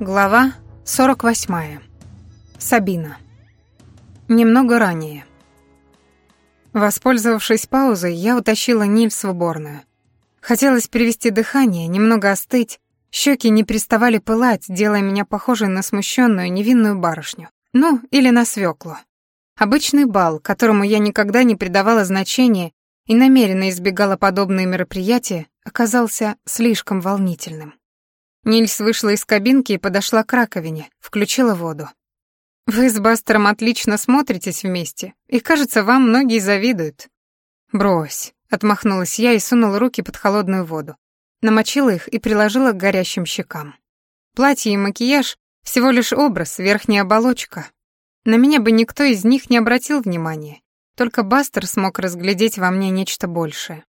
Глава 48. Сабина. Немного ранее. Воспользовавшись паузой, я утащила Нильс в уборную. Хотелось перевести дыхание, немного остыть, щеки не переставали пылать, делая меня похожей на смущенную невинную барышню. Ну, или на свеклу. Обычный бал, которому я никогда не придавала значения и намеренно избегала подобные мероприятия, оказался слишком волнительным. Нильс вышла из кабинки и подошла к раковине, включила воду. «Вы с Бастером отлично смотритесь вместе, и, кажется, вам многие завидуют». «Брось», — отмахнулась я и сунула руки под холодную воду. Намочила их и приложила к горящим щекам. Платье и макияж — всего лишь образ, верхняя оболочка. На меня бы никто из них не обратил внимания, только Бастер смог разглядеть во мне нечто большее.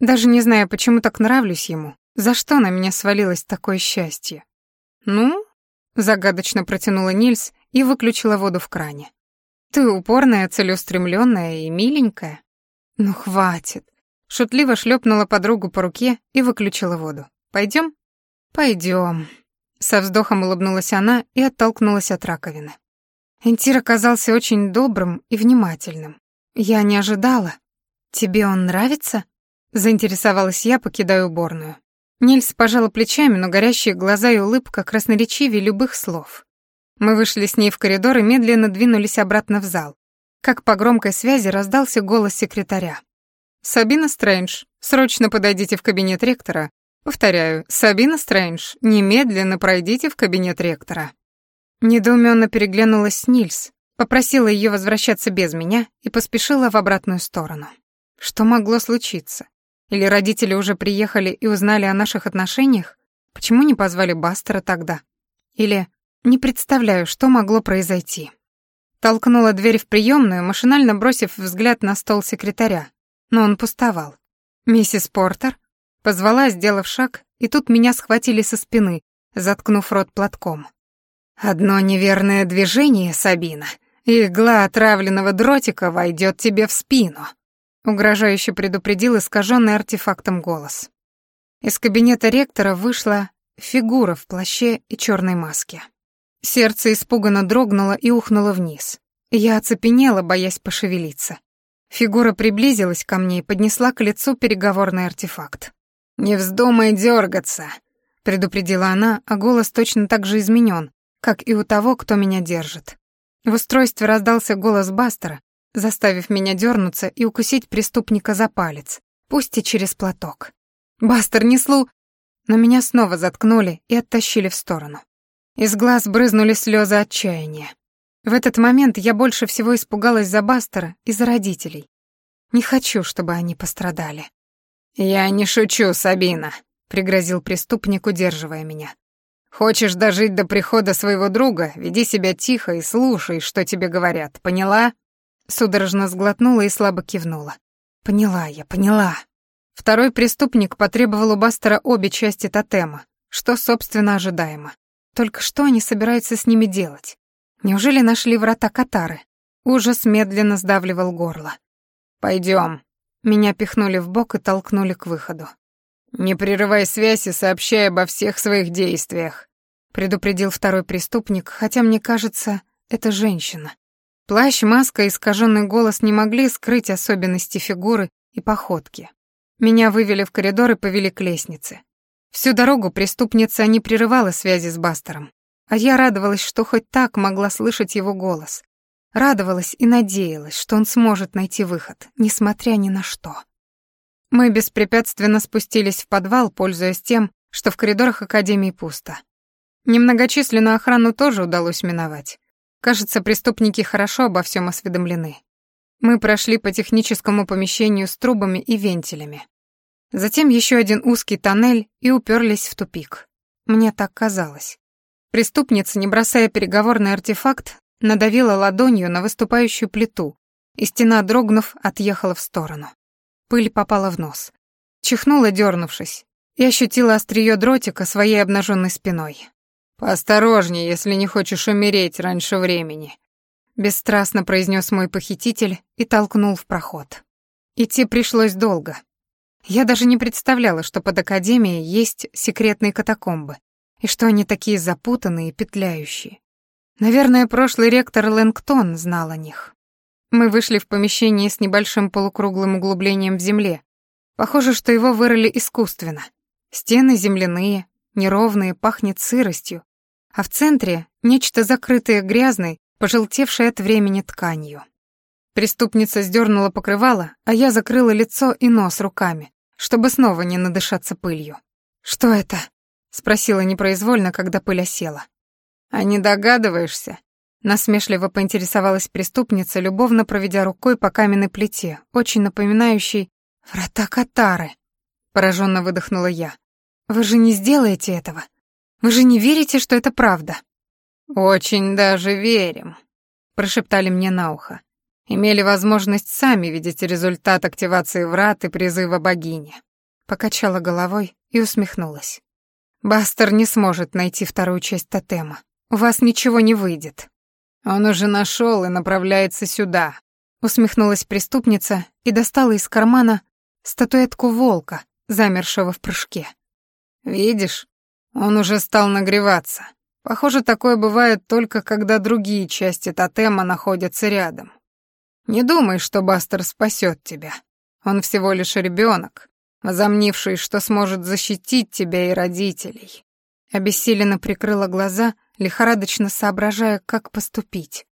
Даже не знаю, почему так нравлюсь ему, за что на меня свалилось такое счастье? Ну, загадочно протянула Нильс и выключила воду в кране. Ты упорная, целеустремленная и миленькая. Ну хватит. Шутливо шлепнула подругу по руке и выключила воду. Пойдем? Пойдем. Со вздохом улыбнулась она и оттолкнулась от раковины. Интир оказался очень добрым и внимательным. Я не ожидала. Тебе он нравится? Заинтересовалась я, покидая уборную. Нильс пожала плечами, но горящие глаза и улыбка красноречивее любых слов. Мы вышли с ней в коридор и медленно двинулись обратно в зал. Как по громкой связи раздался голос секретаря. «Сабина Стрэндж, срочно подойдите в кабинет ректора. Повторяю, Сабина Стрэндж, немедленно пройдите в кабинет ректора». Недоуменно переглянулась с Нильс, попросила ее возвращаться без меня и поспешила в обратную сторону. Что могло случиться? Или родители уже приехали и узнали о наших отношениях? Почему не позвали Бастера тогда? Или не представляю, что могло произойти. Толкнула дверь в приемную, машинально бросив взгляд на стол секретаря, но он пустовал. «Миссис Портер?» Позвала, сделав шаг, и тут меня схватили со спины, заткнув рот платком. «Одно неверное движение, Сабина, игла отравленного дротика войдет тебе в спину», угрожающе предупредил искаженный артефактом голос. Из кабинета ректора вышла фигура в плаще и черной маске. Сердце испуганно дрогнуло и ухнуло вниз. Я оцепенела, боясь пошевелиться. Фигура приблизилась ко мне и поднесла к лицу переговорный артефакт. «Не вздумай дергаться», — предупредила она, а голос точно так же изменен, как и у того, кто меня держит. В устройстве раздался голос Бастера, заставив меня дернуться и укусить преступника за палец, пусть и через платок. «Бастер, не слу...» Но меня снова заткнули и оттащили в сторону. Из глаз брызнули слезы отчаяния. В этот момент я больше всего испугалась за Бастера и за родителей. Не хочу, чтобы они пострадали. «Я не шучу, Сабина», — пригрозил преступник, удерживая меня. «Хочешь дожить до прихода своего друга, веди себя тихо и слушай, что тебе говорят, поняла?» Судорожно сглотнула и слабо кивнула. Поняла я, поняла. Второй преступник потребовал у Бастера обе части тотема, что, собственно, ожидаемо. Только что они собираются с ними делать? Неужели нашли врата Катары? Ужас медленно сдавливал горло. Пойдем. Меня пихнули в бок и толкнули к выходу. «Не прерывай связь и сообщай обо всех своих действиях», предупредил второй преступник, хотя мне кажется, это женщина. Плащ, маска и искаженный голос не могли скрыть особенности фигуры и походки. Меня вывели в коридор и повели к лестнице. Всю дорогу преступница не прерывала связи с Бастером, а я радовалась, что хоть так могла слышать его голос. Радовалась и надеялась, что он сможет найти выход, несмотря ни на что. Мы беспрепятственно спустились в подвал, пользуясь тем, что в коридорах Академии пусто. Немногочисленную охрану тоже удалось миновать. Кажется, преступники хорошо обо всем осведомлены. Мы прошли по техническому помещению с трубами и вентилями. Затем еще один узкий тоннель и уперлись в тупик. Мне так казалось. Преступница, не бросая переговорный артефакт, надавила ладонью на выступающую плиту, и стена, дрогнув, отъехала в сторону. Пыль попала в нос. Чихнула, дернувшись, и ощутила острие дротика своей обнаженной спиной. «Поосторожнее, если не хочешь умереть раньше времени», — бесстрастно произнес мой похититель и толкнул в проход. Идти пришлось долго. Я даже не представляла, что под Академией есть секретные катакомбы. и что они такие запутанные и петляющие. Наверное, прошлый ректор Лэнгтон знал о них. Мы вышли в помещение с небольшим полукруглым углублением в земле. Похоже, что его вырыли искусственно. Стены земляные, неровные, пахнет сыростью, а в центре нечто закрытое грязной, пожелтевшей от времени тканью. Преступница сдернула покрывало, а я закрыла лицо и нос руками, чтобы снова не надышаться пылью. «Что это?» — спросила непроизвольно, когда пыль осела. «А не догадываешься?» Насмешливо поинтересовалась преступница, любовно проведя рукой по каменной плите, очень напоминающей «Врата Катары», — пораженно выдохнула я. «Вы же не сделаете этого? Вы же не верите, что это правда?» «Очень даже верим», — прошептали мне на ухо. Имели возможность сами видеть результат активации врат и призыва богини. Покачала головой и усмехнулась. Бастер не сможет найти вторую часть тотема. У вас ничего не выйдет. Он уже нашел и направляется сюда. Усмехнулась преступница и достала из кармана статуэтку волка, замершего в прыжке. Видишь, он уже стал нагреваться. Похоже, такое бывает только когда другие части тотема находятся рядом. Не думай, что Бастер спасет тебя. Он всего лишь ребенок, возомнивший, что сможет защитить тебя и родителей. Обессиленно прикрыла глаза, лихорадочно соображая, как поступить.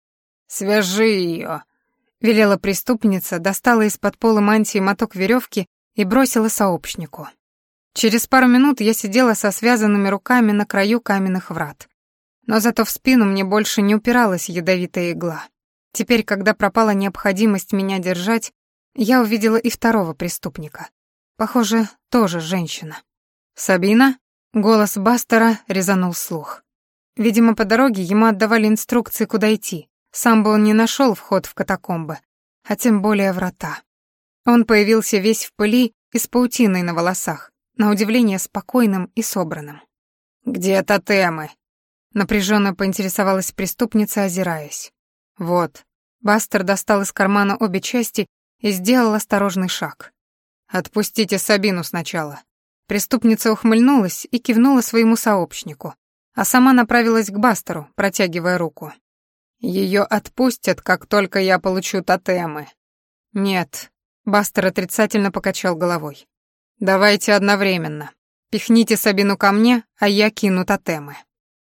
«Свяжи ее», — велела преступница, достала из-под пола мантии моток веревки и бросила сообщнику. Через пару минут я сидела со связанными руками на краю каменных врат. Но зато в спину мне больше не упиралась ядовитая игла. Теперь, когда пропала необходимость меня держать, я увидела и второго преступника. Похоже, тоже женщина. «Сабина?» — голос Бастера резанул слух. Видимо, по дороге ему отдавали инструкции, куда идти. Сам бы он не нашел вход в катакомбы, а тем более врата. Он появился весь в пыли и с паутиной на волосах, на удивление спокойным и собранным. «Где тотемы?» — напряженно поинтересовалась преступница, озираясь. Вот. Бастер достал из кармана обе части и сделал осторожный шаг. «Отпустите Сабину сначала». Преступница ухмыльнулась и кивнула своему сообщнику, а сама направилась к Бастеру, протягивая руку. Ее отпустят, как только я получу тотемы». «Нет», — Бастер отрицательно покачал головой. «Давайте одновременно. Пихните Сабину ко мне, а я кину тотемы».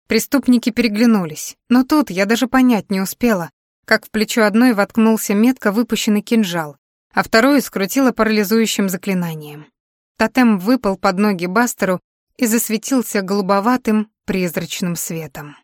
Преступники переглянулись, но тут я даже понять не успела, как в плечо одной воткнулся метко выпущенный кинжал, а вторую скрутило парализующим заклинанием. Тотем выпал под ноги Бастеру и засветился голубоватым призрачным светом.